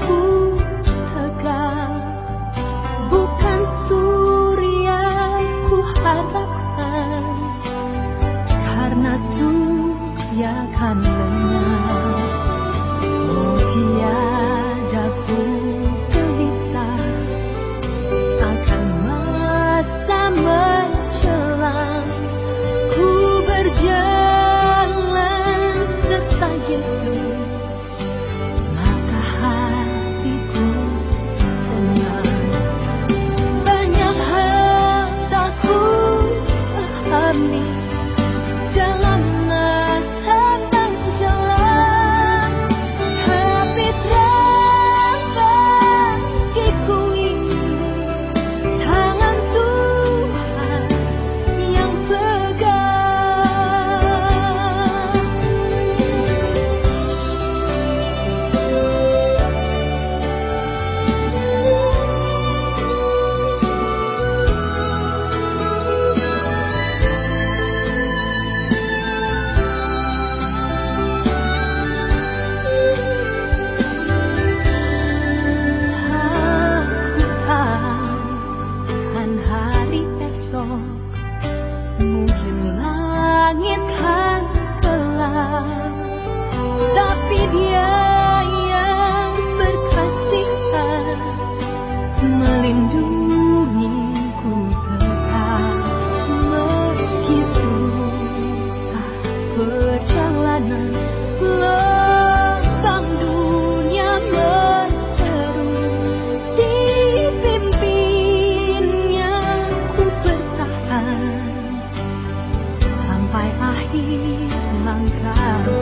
aku lindungiku tetap. Meski susah perjalanan lembang dunia menderu dipimpinnya ku bertahan. Sampai akhir langkah.